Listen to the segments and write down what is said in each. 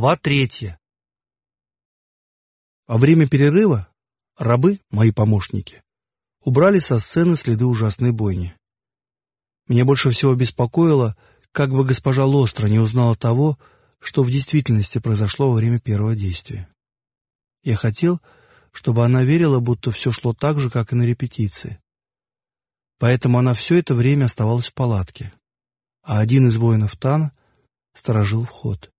Глава третья. Во время перерыва рабы, мои помощники, убрали со сцены следы ужасной бойни. Меня больше всего беспокоило, как бы госпожа Лостра не узнала того, что в действительности произошло во время первого действия. Я хотел, чтобы она верила, будто все шло так же, как и на репетиции. Поэтому она все это время оставалась в палатке, а один из воинов Тана сторожил вход.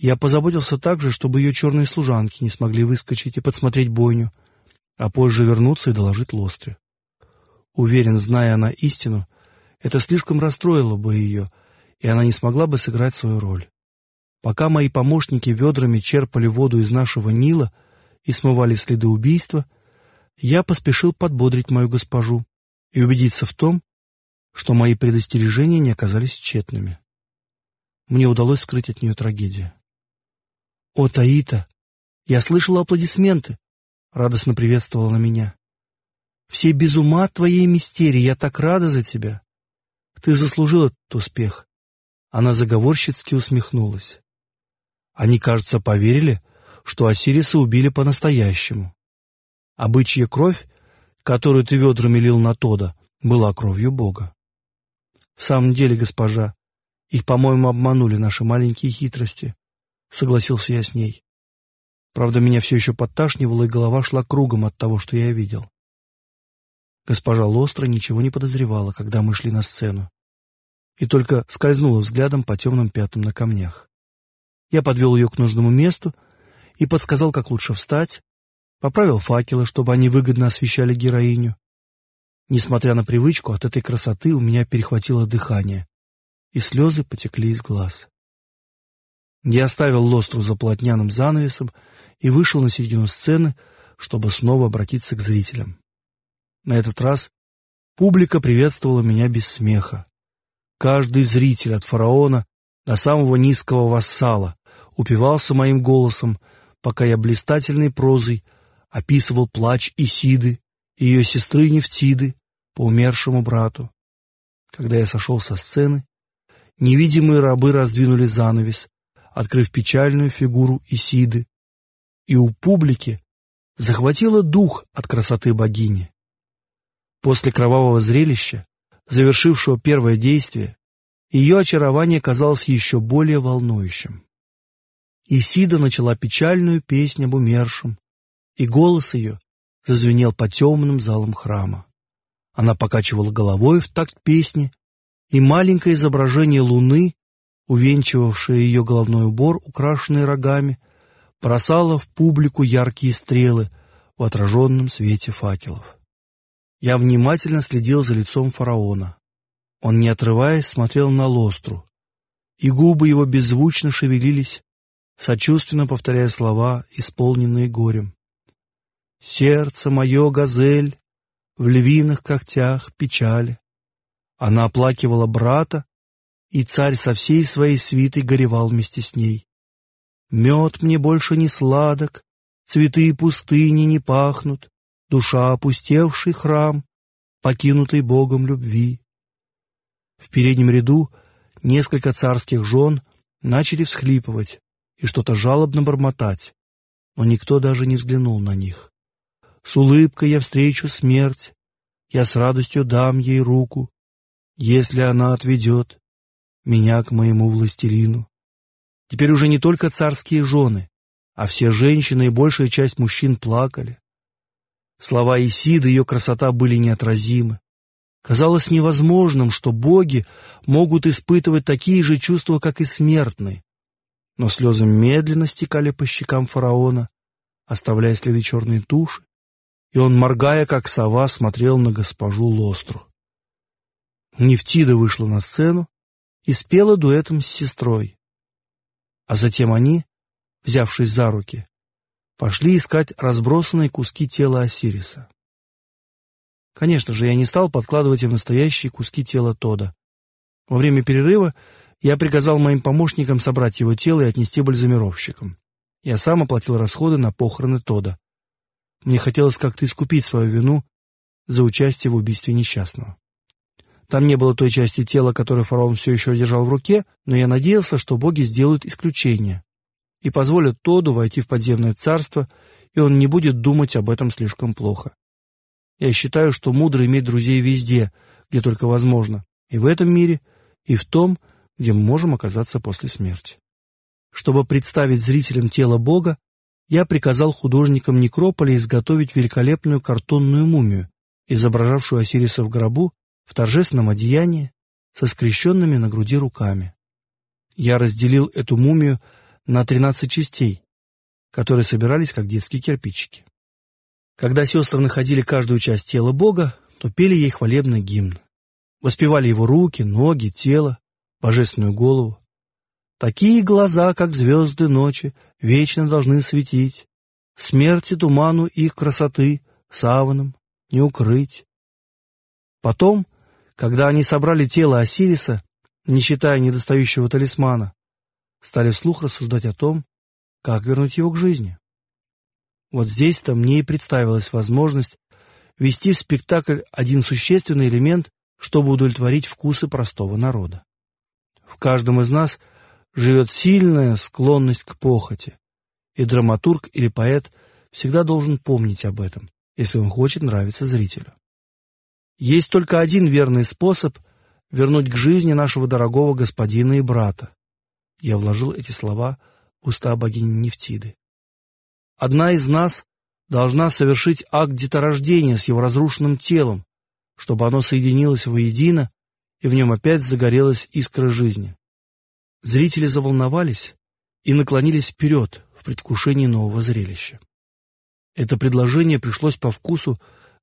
Я позаботился также, чтобы ее черные служанки не смогли выскочить и подсмотреть бойню, а позже вернуться и доложить Лостре. Уверен, зная она истину, это слишком расстроило бы ее, и она не смогла бы сыграть свою роль. Пока мои помощники ведрами черпали воду из нашего Нила и смывали следы убийства, я поспешил подбодрить мою госпожу и убедиться в том, что мои предостережения не оказались тщетными. Мне удалось скрыть от нее трагедию. «О, Таита! Я слышала аплодисменты!» — радостно приветствовала на меня. «Все без ума от твоей мистерии, я так рада за тебя! Ты заслужил этот успех!» Она заговорщицки усмехнулась. Они, кажется, поверили, что Осириса убили по-настоящему. А бычья кровь, которую ты ведрами лил на Тода, была кровью Бога. В самом деле, госпожа, их, по-моему, обманули наши маленькие хитрости. — согласился я с ней. Правда, меня все еще подташнивало, и голова шла кругом от того, что я видел. Госпожа Лостра ничего не подозревала, когда мы шли на сцену, и только скользнула взглядом по темным пятнам на камнях. Я подвел ее к нужному месту и подсказал, как лучше встать, поправил факелы, чтобы они выгодно освещали героиню. Несмотря на привычку, от этой красоты у меня перехватило дыхание, и слезы потекли из глаз. Я оставил Лостру за полотняным занавесом и вышел на середину сцены, чтобы снова обратиться к зрителям. На этот раз публика приветствовала меня без смеха. Каждый зритель от фараона до самого низкого вассала упивался моим голосом, пока я блистательной прозой описывал плач Исиды ее сестры Нефтиды по умершему брату. Когда я сошел со сцены, невидимые рабы раздвинули занавес, открыв печальную фигуру Исиды, и у публики захватило дух от красоты богини. После кровавого зрелища, завершившего первое действие, ее очарование казалось еще более волнующим. Исида начала печальную песню об умершем, и голос ее зазвенел по темным залам храма. Она покачивала головой в такт песни, и маленькое изображение луны увенчивавшая ее головной убор, украшенный рогами, бросала в публику яркие стрелы в отраженном свете факелов. Я внимательно следил за лицом фараона. Он, не отрываясь, смотрел на лостру, и губы его беззвучно шевелились, сочувственно повторяя слова, исполненные горем. «Сердце мое, газель, в львиных когтях печали». Она оплакивала брата, и царь со всей своей свитой горевал вместе с ней. Мед мне больше не сладок, цветы пустыни не пахнут, душа опустевший храм, покинутый Богом любви. В переднем ряду несколько царских жен начали всхлипывать и что-то жалобно бормотать, но никто даже не взглянул на них. С улыбкой я встречу смерть, я с радостью дам ей руку, если она отведет меня к моему властелину. Теперь уже не только царские жены, а все женщины и большая часть мужчин плакали. Слова Исиды и ее красота были неотразимы. Казалось невозможным, что боги могут испытывать такие же чувства, как и смертные. Но слезы медленно стекали по щекам фараона, оставляя следы черной туши, и он, моргая, как сова, смотрел на госпожу Лостру. Нефтида вышла на сцену, и спела дуэтом с сестрой. А затем они, взявшись за руки, пошли искать разбросанные куски тела Осириса. Конечно же, я не стал подкладывать им настоящие куски тела Тода. Во время перерыва я приказал моим помощникам собрать его тело и отнести бальзамировщикам. Я сам оплатил расходы на похороны Тода. Мне хотелось как-то искупить свою вину за участие в убийстве несчастного. Там не было той части тела, которую фараон все еще держал в руке, но я надеялся, что боги сделают исключение, и позволят Тоду войти в подземное царство, и он не будет думать об этом слишком плохо. Я считаю, что мудро иметь друзей везде, где только возможно, и в этом мире, и в том, где мы можем оказаться после смерти. Чтобы представить зрителям тело Бога, я приказал художникам Некрополя изготовить великолепную картонную мумию, изображавшую Осириса в гробу в торжественном одеянии со скрещенными на груди руками. Я разделил эту мумию на тринадцать частей, которые собирались как детские кирпичики. Когда сестры находили каждую часть тела Бога, то пели ей хвалебный гимн. Воспевали его руки, ноги, тело, божественную голову. Такие глаза, как звезды ночи, вечно должны светить. Смерти туману их красоты саваном не укрыть. Потом, когда они собрали тело Осириса, не считая недостающего талисмана, стали вслух рассуждать о том, как вернуть его к жизни. Вот здесь-то мне и представилась возможность ввести в спектакль один существенный элемент, чтобы удовлетворить вкусы простого народа. В каждом из нас живет сильная склонность к похоти, и драматург или поэт всегда должен помнить об этом, если он хочет нравиться зрителю. Есть только один верный способ вернуть к жизни нашего дорогого господина и брата. Я вложил эти слова в уста богини Нефтиды. Одна из нас должна совершить акт деторождения с его разрушенным телом, чтобы оно соединилось воедино, и в нем опять загорелась искра жизни. Зрители заволновались и наклонились вперед в предвкушении нового зрелища. Это предложение пришлось по вкусу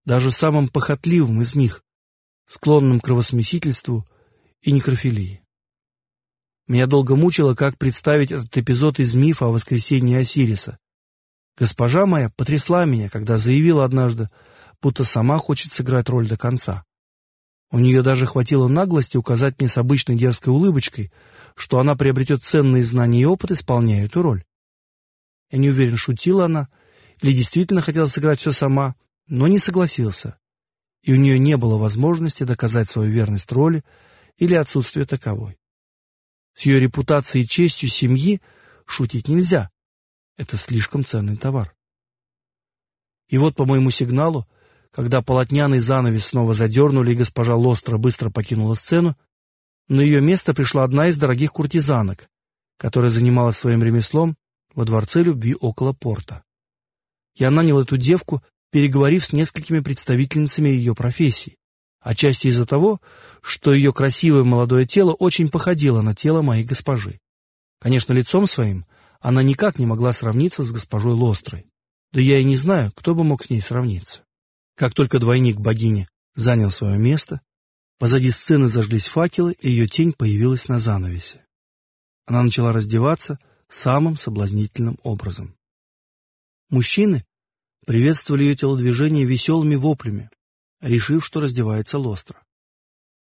даже самым похотливым из них, склонным к кровосмесительству и некрофилии. Меня долго мучило, как представить этот эпизод из мифа о воскресении Осириса. Госпожа моя потрясла меня, когда заявила однажды, будто сама хочет сыграть роль до конца. У нее даже хватило наглости указать мне с обычной дерзкой улыбочкой, что она приобретет ценные знания и опыт, исполняя эту роль. Я не уверен, шутила она или действительно хотела сыграть все сама, но не согласился, и у нее не было возможности доказать свою верность роли или отсутствие таковой. С ее репутацией и честью семьи шутить нельзя. Это слишком ценный товар. И вот по моему сигналу когда полотняный занавес снова задернули, и госпожа Лостро быстро покинула сцену, на ее место пришла одна из дорогих куртизанок, которая занималась своим ремеслом во дворце любви около порта. Я нанял эту девку, переговорив с несколькими представительницами ее профессии, отчасти из-за того, что ее красивое молодое тело очень походило на тело моей госпожи. Конечно, лицом своим она никак не могла сравниться с госпожой Лострой, да я и не знаю, кто бы мог с ней сравниться. Как только двойник богини занял свое место, позади сцены зажглись факелы, и ее тень появилась на занавесе. Она начала раздеваться самым соблазнительным образом. Мужчины приветствовали ее телодвижение веселыми воплями, решив, что раздевается лостро.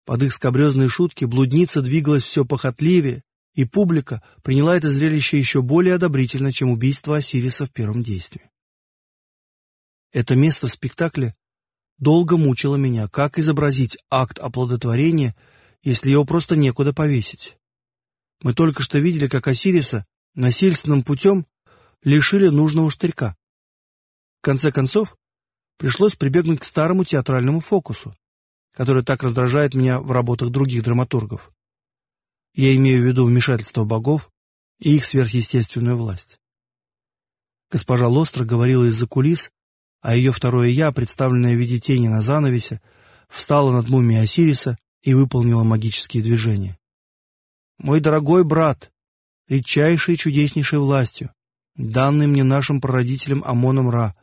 Под их скобрезные шутки блудница двигалась все похотливее, и публика приняла это зрелище еще более одобрительно, чем убийство Осириса в первом действии. Это место в спектакле долго мучило меня, как изобразить акт оплодотворения, если его просто некуда повесить. Мы только что видели, как Осириса насильственным путем лишили нужного штырька. В конце концов, пришлось прибегнуть к старому театральному фокусу, который так раздражает меня в работах других драматургов. Я имею в виду вмешательство богов и их сверхъестественную власть. Госпожа Лостро говорила из-за кулис, а ее второе «я», представленное в виде тени на занавесе, встало над мумией Осириса и выполнило магические движения. «Мой дорогой брат, редчайшей и чудеснейшей властью, данной мне нашим прародителем Амоном Ра,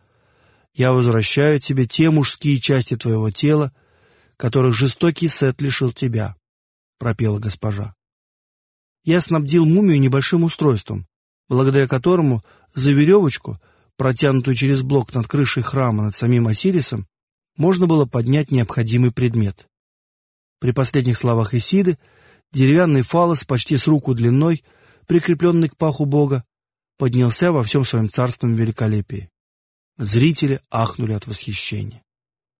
я возвращаю тебе те мужские части твоего тела, которых жестокий Сет лишил тебя», — пропела госпожа. Я снабдил мумию небольшим устройством, благодаря которому за веревочку — протянутую через блок над крышей храма над самим Осирисом, можно было поднять необходимый предмет. При последних словах Исиды деревянный фалос почти с руку длиной, прикрепленный к паху бога, поднялся во всем своем царственном великолепии. Зрители ахнули от восхищения.